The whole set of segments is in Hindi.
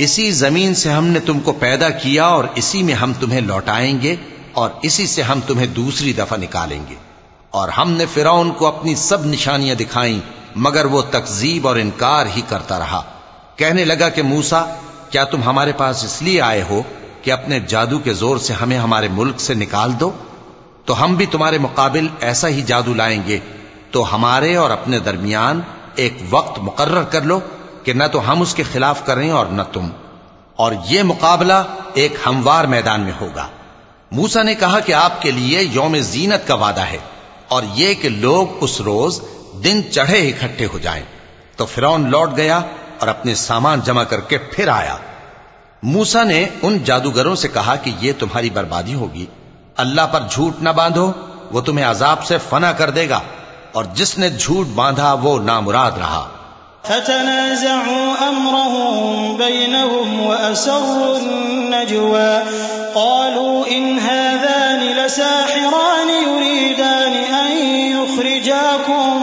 इसी जमीन से हमने तुमको पैदा किया और इसी में हम तुम्हें लौटाएंगे और इसी से हम तुम्हें दूसरी दफा निकालेंगे और हमने फिरौन को अपनी सब निशानियां दिखाई मगर वो तकजीब और इनकार ही करता रहा कहने लगा कि मूसा क्या तुम हमारे पास इसलिए आए हो कि अपने जादू के ज़ोर से हमें हमारे मुल्क से निकाल दो? तो हम भी तुम्हारे मुकाबिल ऐसा ही जादू लाएँगे। तो हमारे और अपने दरमियान एक वक्त मुकर्र कर लो कि न तो हम उसके खिलाफ करें और न तुम। और यह मुकाबला एक हमवार मैदान में होगा। मूसा ने कहा कि आपके लिए यौम जीनत का वादा है, और यह कि लोग उस रोज दिन चढ़े इकट्ठे हो जाएँ। तो फिरौन लौट गया और अपने सामान जमा करके फिर आया मूसा ने उन जादूगरों से कहा कि यह तुम्हारी बर्बादी होगी अल्लाह पर झूठ न बांधो वो तुम्हें अजाब से फना कर देगा और जिसने झूठ बांधा वो नामुराद रहा इन लसाहिरान युरीदान अन युखरिजाकुम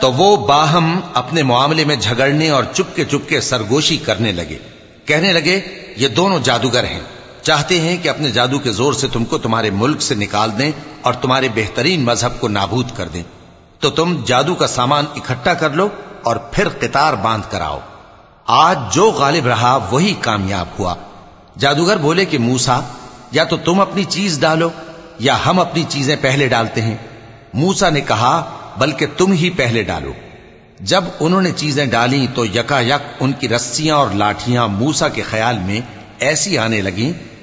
तो वो बाहम अपने मामले में झगड़ने और चुपके चुपके सरगोशी करने लगे कहने लगे ये दोनों जादूगर हैं चाहते हैं कि अपने जादू के ज़ोर से तुमको तुम्हारे मुल्क से निकाल दें और तुम्हारे बेहतरीन मज़हब को नाबूद कर दें। तो तुम जादू का सामान इकट्ठा कर लो और फिर कितार बाँध कर आओ। आज जो गालिब रहा, वही कामयाब हुआ। जादूगर बोले कि, मूसा, या तो तुम अपनी चीज़ डालो, या हम अपनी चीज़ें पहले डालते हैं। मूसा ने कहा, बल्कि तुम ही पहले डालो। जब उन्होंने चीज़ें डाली तो यकायक उनकी रस्सियाँ और लाठियाँ मूसा के ख्याल में ऐसी आने लगी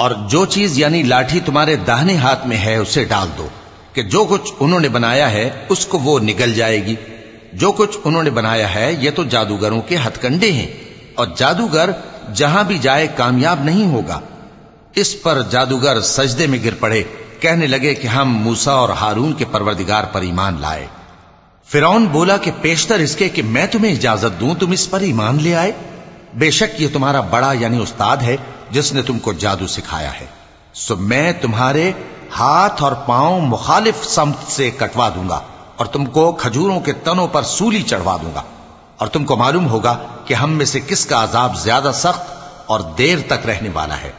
और जो चीज़ यानी लाठी तुम्हारे दाहने हाथ में है, उसे डाल दो, कि जो कुछ उन्होंने बनाया है, उसको वो निगल जाएगी। जो कुछ उन्होंने बनाया है, ये तो जादूगरों के हथकंडे हैं, और जादूगर जहाँ भी जाए कामयाब नहीं होगा। इस पर जादूगर सजदे में गिर पड़े, कहने लगे कि हम मूसा और हारून के परवरदिगार पर ईमान लाए। फिरौन बोला कि पेशतर इसके कि मैं तुम्हें इजाज़त दूँ, तुम इस पर ईमान ले आए। बेशक ये तुम्हारा बड़ा यानी उस्ताद है जिसने तुमको जादू सिखाया है, सो मैं तुम्हारे हाथ और पाँव मुखालिफ समत से कटवा दूँगा और तुमको खजूरों के तनों पर सूली चढ़वा दूँगा। और तुमको मालूम होगा कि हम में से किसका अजाब ज़्यादा सख्त और देर तक रहने वाला है।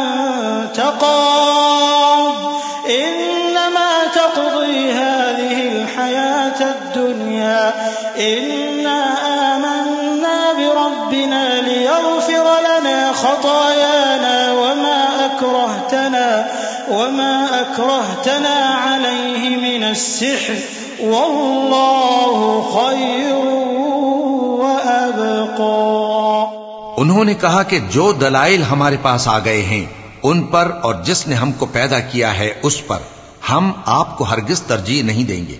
अंत क़ाद इन्नमा तक़दी हाज़िहिल हयातद दुनिया इन्ना आमन्ना बिरब्बिना लियग़फिर लना खतायाना वमा अक्रहतना वमा अक्रहतना अलैहि मिनस सिह्र वल्लाहु खैरुन व अबक़ा उन्होंने कहा कि जो दलाइल हमारे पास आ गए हैं उन पर और जिसने हमको पैदा किया है उस पर हम आपको हरगिज तरजीह नहीं देंगे।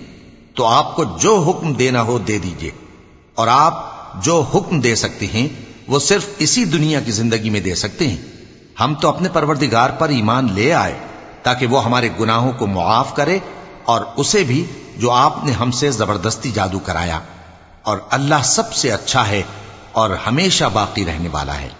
तो आपको जो हुक्म देना हो दे दीजिए। और आप जो हुक्म दे सकते हैं, वो सिर्फ़ इसी दुनिया की ज़िंदगी में दे सकते हैं। हम तो अपने परवरदिगार पर ईमान ले आए, ताकि वो हमारे गुनाहों को मुआफ करे और उसे भी जो आपने हमसे ज़बरदस्ती जादू कराया। और अल्लाह सबसे अच्छा है और हमेशा बाकी रहने वाला है।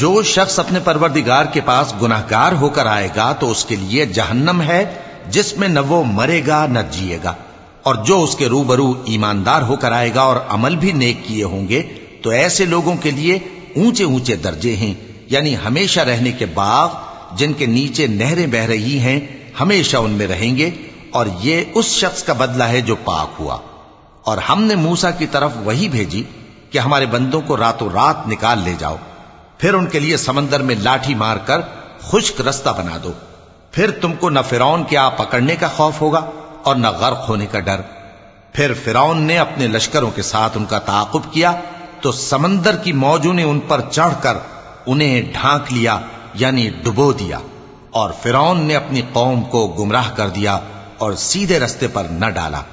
जो शख्स अपने परवरदिगार के पास गुनाहगार होकर आएगा तो उसके लिए जहन्नम है जिसमें न वो मरेगा न जिएगा और जो उसके रूबरू ईमानदार होकर आएगा और अमल भी नेक किए होंगे तो ऐसे लोगों के लिए ऊँचे ऊँचे दर्जे हैं, यानी हमेशा रहने के बाग जिनके नीचे नहरें बह रही हैं, हमेशा उनमें रहेंगे, और ये उस शख्स का बदला है जो पाक हुआ। और हमने मूसा की तरफ़ वही भेजी कि हमारे बंदों को रातों रात निकाल ले जाओ। फिर उनके लिए समंदर में लाठी मारकर खुश्क रास्ता बना दो। फिर तुमको न फिरौन के आ पकड़ने का खौफ होगा और न गर्क होने का डर। फिर फिरौन ने अपने लश्करों के साथ उनका ताकुब किया तो समंदर की मौजों ने उन पर चढ़कर उन्हें ढांक लिया, यानी डुबो दिया, और फिरौन ने अपनी कौम को गुमराह कर दिया और सीधे रस्ते पर न डाला।